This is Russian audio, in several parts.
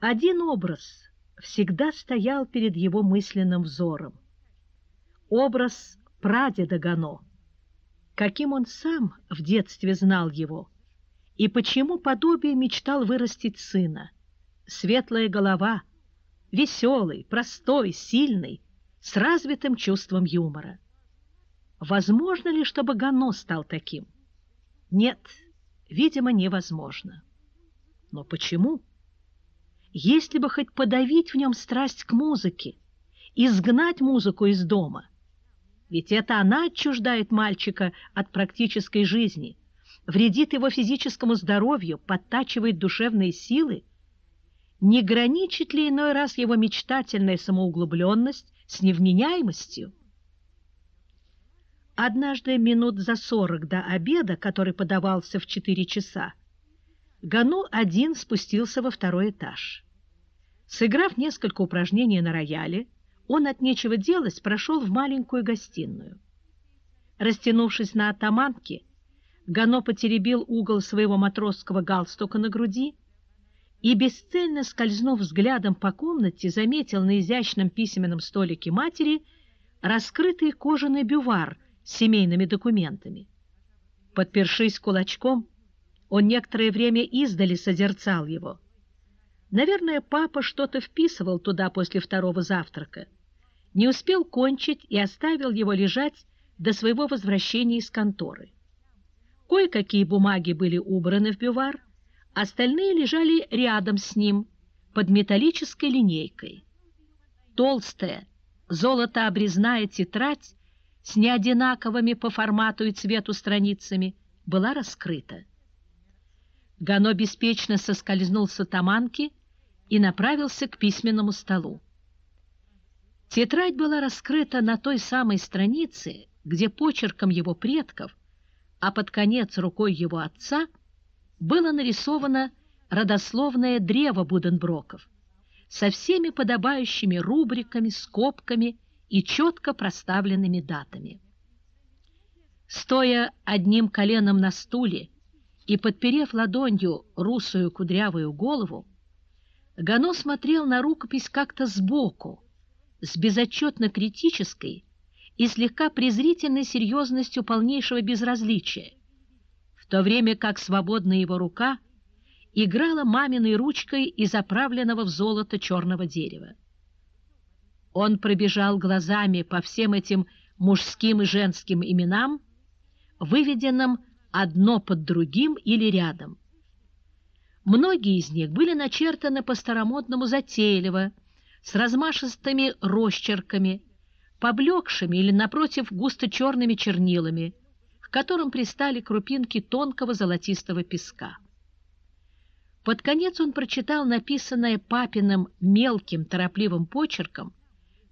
Один образ всегда стоял перед его мысленным взором. Образ прадеда Гано, каким он сам в детстве знал его, и почему подобие мечтал вырастить сына. Светлая голова, веселый, простой, сильный, с развитым чувством юмора. Возможно ли, чтобы Гано стал таким? Нет, видимо, невозможно. Но почему? Если бы хоть подавить в нем страсть к музыке, изгнать музыку из дома. Ведь это она отчуждает мальчика от практической жизни, вредит его физическому здоровью, подтачивает душевные силы. Не граничит ли иной раз его мечтательная самоуглубленность с невменяемостью? Однажды минут за сорок до обеда, который подавался в четыре часа, Гану один спустился во второй этаж. Сыграв несколько упражнений на рояле, он от нечего делать прошел в маленькую гостиную. Растянувшись на атаманке, Гано потеребил угол своего матросского галстука на груди и, бесцельно скользнув взглядом по комнате, заметил на изящном письменном столике матери раскрытый кожаный бювар – семейными документами. Подпершись кулачком, он некоторое время издали созерцал его. Наверное, папа что-то вписывал туда после второго завтрака. Не успел кончить и оставил его лежать до своего возвращения из конторы. Кое-какие бумаги были убраны в бювар, остальные лежали рядом с ним, под металлической линейкой. Толстая, золотообрезная тетрадь с неодинаковыми по формату и цвету страницами была раскрыта. Гано беспечно соскользнул с атаманки и направился к письменному столу. Тетрадь была раскрыта на той самой странице, где почерком его предков, а под конец рукой его отца, было нарисовано родословное древо Буденброков со всеми подобающими рубриками, скобками и четко проставленными датами. Стоя одним коленом на стуле и подперев ладонью русую кудрявую голову, Гано смотрел на рукопись как-то сбоку, с безотчетно критической и слегка презрительной серьезностью полнейшего безразличия, в то время как свободная его рука играла маминой ручкой из оправленного в золото черного дерева. Он пробежал глазами по всем этим мужским и женским именам, выведенным одно под другим или рядом. Многие из них были начертаны по-старомодному затейливо, с размашистыми росчерками, поблекшими или, напротив, густо-черными чернилами, к которым пристали крупинки тонкого золотистого песка. Под конец он прочитал написанное папиным мелким торопливым почерком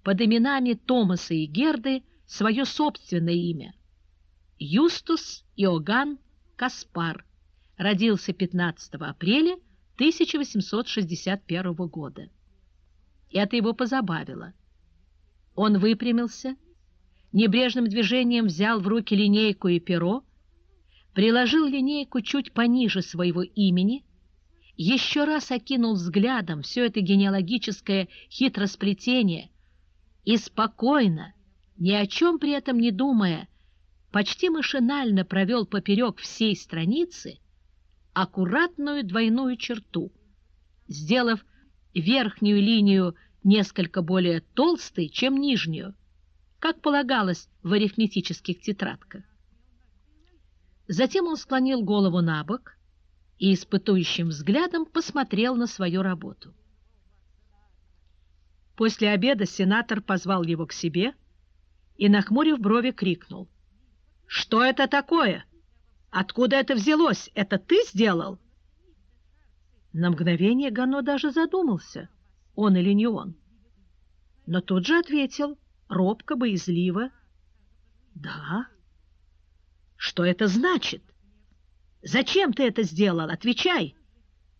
под именами Томаса и Герды свое собственное имя. Юстус Иоганн Каспар родился 15 апреля 1861 года. Это его позабавило. Он выпрямился, небрежным движением взял в руки линейку и перо, приложил линейку чуть пониже своего имени, еще раз окинул взглядом все это генеалогическое хитросплетение – и спокойно, ни о чем при этом не думая, почти машинально провел поперек всей страницы аккуратную двойную черту, сделав верхнюю линию несколько более толстой, чем нижнюю, как полагалось в арифметических тетрадках. Затем он склонил голову на бок и испытующим взглядом посмотрел на свою работу. После обеда сенатор позвал его к себе и, нахмурив брови, крикнул. «Что это такое? Откуда это взялось? Это ты сделал?» На мгновение Гано даже задумался, он или не он. Но тут же ответил, робко, боязливо. «Да». «Что это значит? Зачем ты это сделал? Отвечай!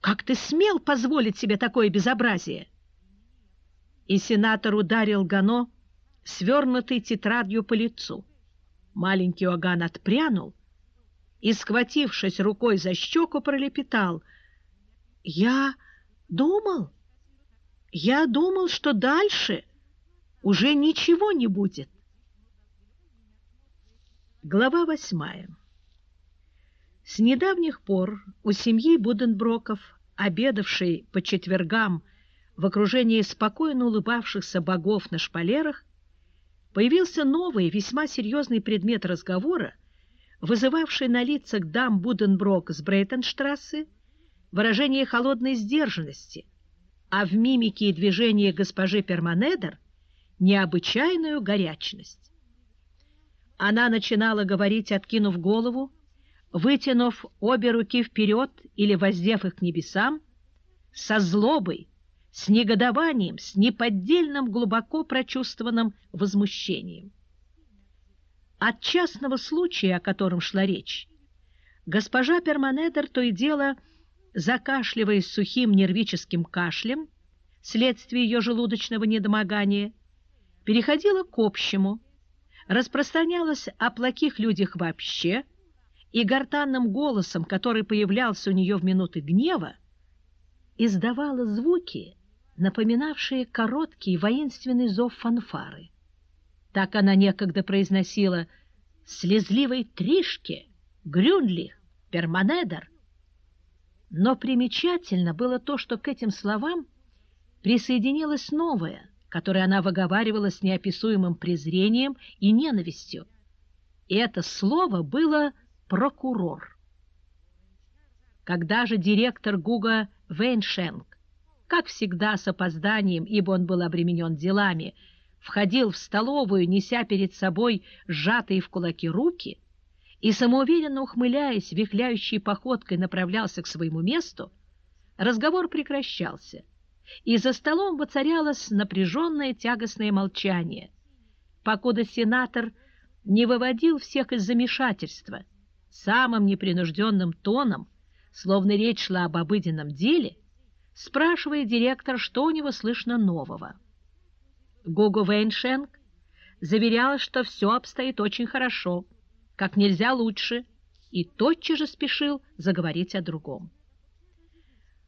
Как ты смел позволить себе такое безобразие?» и сенатор ударил Гано свернутой тетрадью по лицу. Маленький Оган отпрянул и, схватившись рукой за щеку, пролепетал. «Я думал, Я думал, что дальше уже ничего не будет. Глава восьмая. С недавних пор у семьи Буденброков, обедавшей по четвергам в окружении спокойно улыбавшихся богов на шпалерах, появился новый, весьма серьезный предмет разговора, вызывавший на лицах дам Буденброк с Брейтенштрассе выражение холодной сдержанности, а в мимике и движении госпожи Перманедер необычайную горячность. Она начинала говорить, откинув голову, вытянув обе руки вперед или воздев их к небесам, со злобой, с негодованием, с неподдельным глубоко прочувствованным возмущением. От частного случая, о котором шла речь, госпожа Перманедер то и дело, закашливаясь сухим нервическим кашлем, вследствие ее желудочного недомогания, переходила к общему, распространялась о плохих людях вообще и гортанным голосом, который появлялся у нее в минуты гнева, издавала звуки, напоминавшие короткий воинственный зов фанфары. Так она некогда произносила «слезливой Тришке», «Грюнлих», «Перманедер». Но примечательно было то, что к этим словам присоединилось новое, которое она выговаривала с неописуемым презрением и ненавистью. И это слово было «прокурор». Когда же директор Гуга Вейншенк, как всегда с опозданием, ибо он был обременен делами, входил в столовую, неся перед собой сжатые в кулаки руки, и, самоуверенно ухмыляясь, вихляющей походкой направлялся к своему месту, разговор прекращался, и за столом воцарялось напряженное тягостное молчание, покуда сенатор не выводил всех из замешательства самым непринужденным тоном, словно речь шла об обыденном деле, спрашивая директора, что у него слышно нового. Гого Вейншенк заверяла, что все обстоит очень хорошо, как нельзя лучше, и тотчас же спешил заговорить о другом.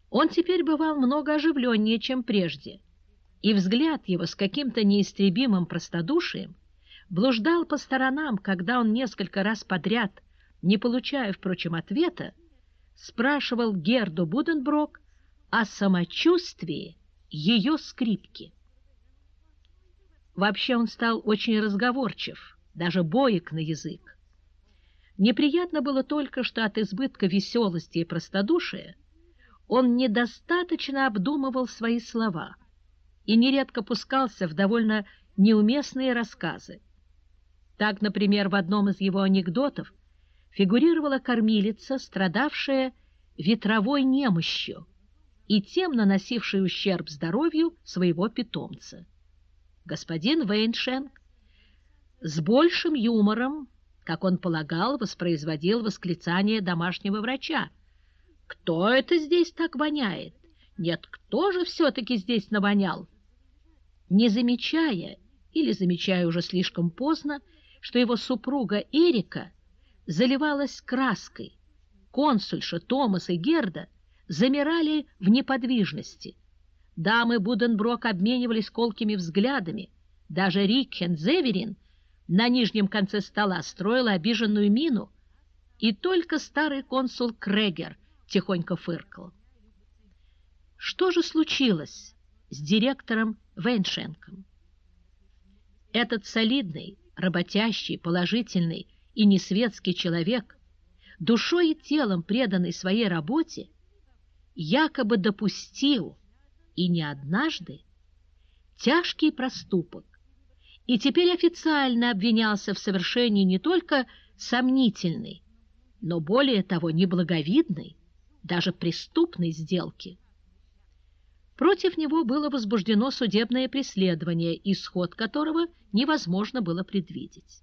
Он теперь бывал много оживленнее, чем прежде, и взгляд его с каким-то неистребимым простодушием блуждал по сторонам, когда он несколько раз подряд, не получая, впрочем, ответа, спрашивал Герду Буденброк о самочувствии ее скрипки. Вообще он стал очень разговорчив, даже боек на язык. Неприятно было только, что от избытка веселости и простодушия он недостаточно обдумывал свои слова и нередко пускался в довольно неуместные рассказы. Так, например, в одном из его анекдотов фигурировала кормилица, страдавшая ветровой немощью и тем наносившая ущерб здоровью своего питомца. Господин Вейншенк с большим юмором, как он полагал, воспроизводил восклицание домашнего врача. «Кто это здесь так воняет? Нет, кто же все-таки здесь навонял?» Не замечая, или замечая уже слишком поздно, что его супруга Эрика заливалась краской, консульша Томас и Герда замирали в неподвижности, Дамы Буденброк обменивались колкими взглядами. Даже Рикхен Зеверин на нижнем конце стола строила обиженную мину, и только старый консул Крегер тихонько фыркал. Что же случилось с директором Вейншенком? Этот солидный, работящий, положительный и несветский человек, душой и телом преданный своей работе, якобы допустил и не однажды, тяжкий проступок, и теперь официально обвинялся в совершении не только сомнительной, но более того неблаговидной, даже преступной сделки. Против него было возбуждено судебное преследование, исход которого невозможно было предвидеть.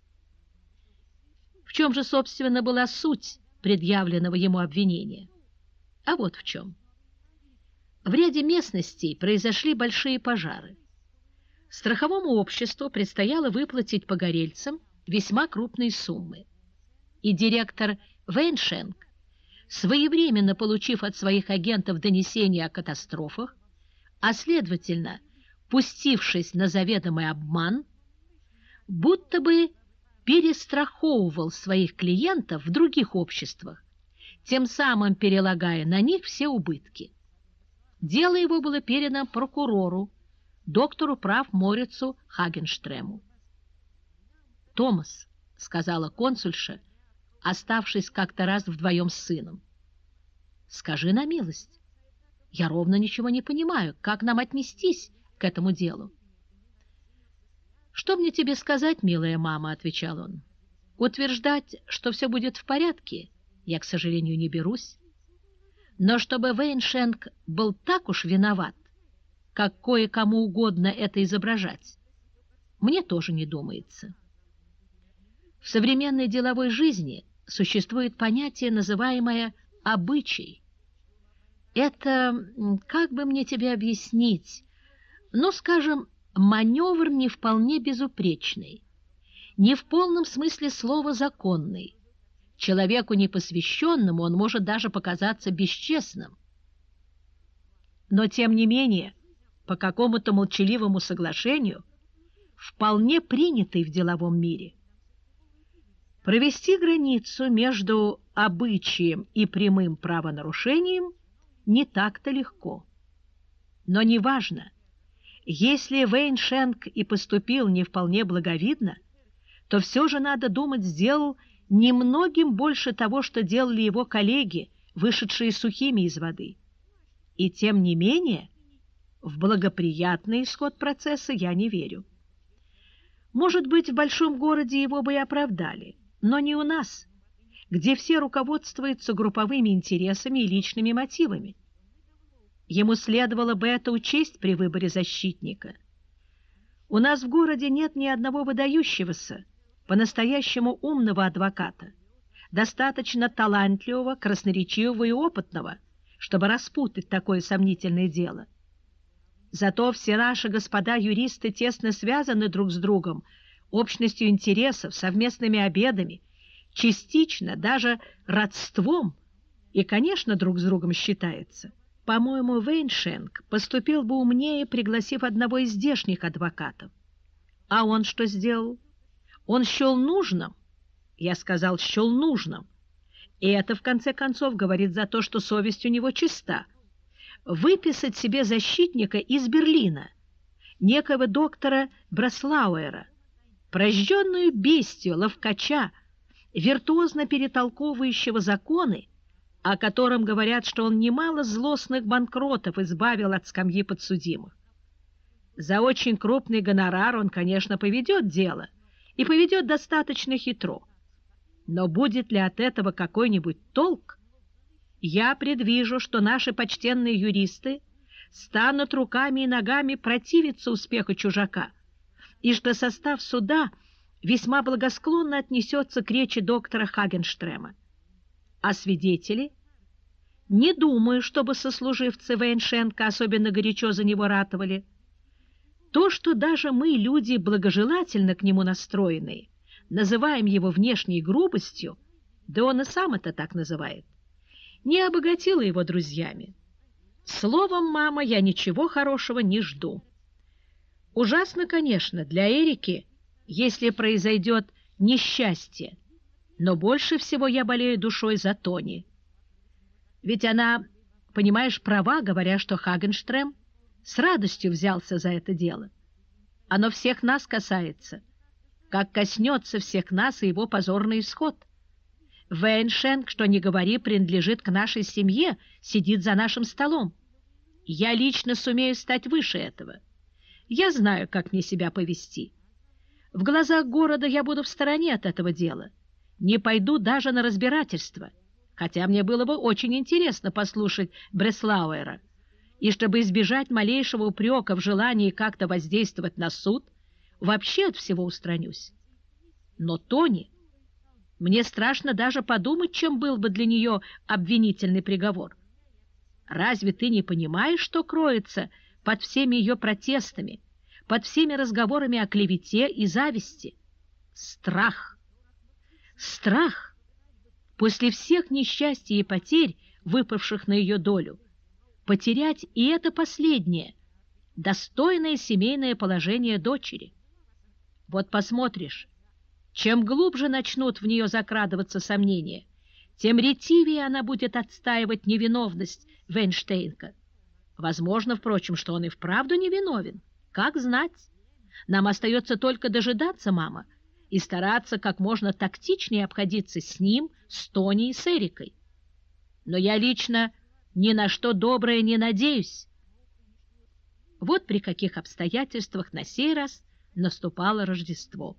В чем же, собственно, была суть предъявленного ему обвинения? А вот в чем. В ряде местностей произошли большие пожары. Страховому обществу предстояло выплатить погорельцам весьма крупные суммы. И директор Вейншенк, своевременно получив от своих агентов донесения о катастрофах, а следовательно, пустившись на заведомый обман, будто бы перестраховывал своих клиентов в других обществах, тем самым перелагая на них все убытки. Дело его было передано прокурору, доктору прав Морицу Хагенштрему. «Томас», — сказала консульша, оставшись как-то раз вдвоем с сыном, — «скажи на милость, я ровно ничего не понимаю, как нам отнестись к этому делу». «Что мне тебе сказать, милая мама?» — отвечал он. «Утверждать, что все будет в порядке, я, к сожалению, не берусь. Но чтобы Вейншенк был так уж виноват, как кое-кому угодно это изображать, мне тоже не думается». В современной деловой жизни существует понятие, называемое «обычай». Это, как бы мне тебе объяснить, ну, скажем, маневр не вполне безупречный, не в полном смысле слова законный. Человеку непосвященному он может даже показаться бесчестным. Но, тем не менее, по какому-то молчаливому соглашению, вполне принятый в деловом мире. Провести границу между обычаем и прямым правонарушением не так-то легко. Но неважно, если Вейн Шенк и поступил не вполне благовидно, то все же, надо думать, сделал немногим больше того, что делали его коллеги, вышедшие сухими из воды. И тем не менее, в благоприятный исход процесса я не верю. Может быть, в большом городе его бы и оправдали, но не у нас, где все руководствуются групповыми интересами и личными мотивами. Ему следовало бы это учесть при выборе защитника. У нас в городе нет ни одного выдающегося, по-настоящему умного адвоката, достаточно талантливого, красноречивого и опытного, чтобы распутать такое сомнительное дело. Зато все наши господа юристы тесно связаны друг с другом, общностью интересов, совместными обедами, частично даже родством и, конечно, друг с другом считается. По-моему, Вейншенк поступил бы умнее, пригласив одного из здешних адвокатов. А он что сделал? Он счел нужным, я сказал, счел нужным, и это, в конце концов, говорит за то, что совесть у него чиста, выписать себе защитника из Берлина, некого доктора Браслауэра, прожженную бестию, ловкача, виртуозно перетолковывающего законы, о котором говорят, что он немало злостных банкротов избавил от скамьи подсудимых. За очень крупный гонорар он, конечно, поведет дело, и поведет достаточно хитро. Но будет ли от этого какой-нибудь толк? Я предвижу, что наши почтенные юристы станут руками и ногами противиться успеху чужака, и что состав суда весьма благосклонно отнесется к речи доктора Хагенштрема. А свидетели? Не думаю, чтобы сослуживцы Вейншенко особенно горячо за него ратовали. То, что даже мы, люди благожелательно к нему настроенные, называем его внешней грубостью, да он и сам это так называет, не обогатило его друзьями. Словом, мама, я ничего хорошего не жду. Ужасно, конечно, для Эрики, если произойдет несчастье, но больше всего я болею душой за Тони. Ведь она, понимаешь, права, говоря, что Хагенштрем с радостью взялся за это дело. Оно всех нас касается, как коснется всех нас и его позорный исход. Вейншенк, что не говори, принадлежит к нашей семье, сидит за нашим столом. Я лично сумею стать выше этого. Я знаю, как мне себя повести. В глазах города я буду в стороне от этого дела не пойду даже на разбирательство, хотя мне было бы очень интересно послушать Бреслауэра. И чтобы избежать малейшего упрека в желании как-то воздействовать на суд, вообще от всего устранюсь. Но Тони... Мне страшно даже подумать, чем был бы для нее обвинительный приговор. Разве ты не понимаешь, что кроется под всеми ее протестами, под всеми разговорами о клевете и зависти? Страх. Страх после всех несчастий и потерь, выпавших на ее долю, потерять и это последнее, достойное семейное положение дочери. Вот посмотришь, чем глубже начнут в нее закрадываться сомнения, тем ретивее она будет отстаивать невиновность Вейнштейнка. Возможно, впрочем, что он и вправду невиновен. Как знать? Нам остается только дожидаться, мама, и стараться как можно тактичнее обходиться с ним, с Тони и с Эрикой. Но я лично ни на что доброе не надеюсь. Вот при каких обстоятельствах на сей раз наступало Рождество.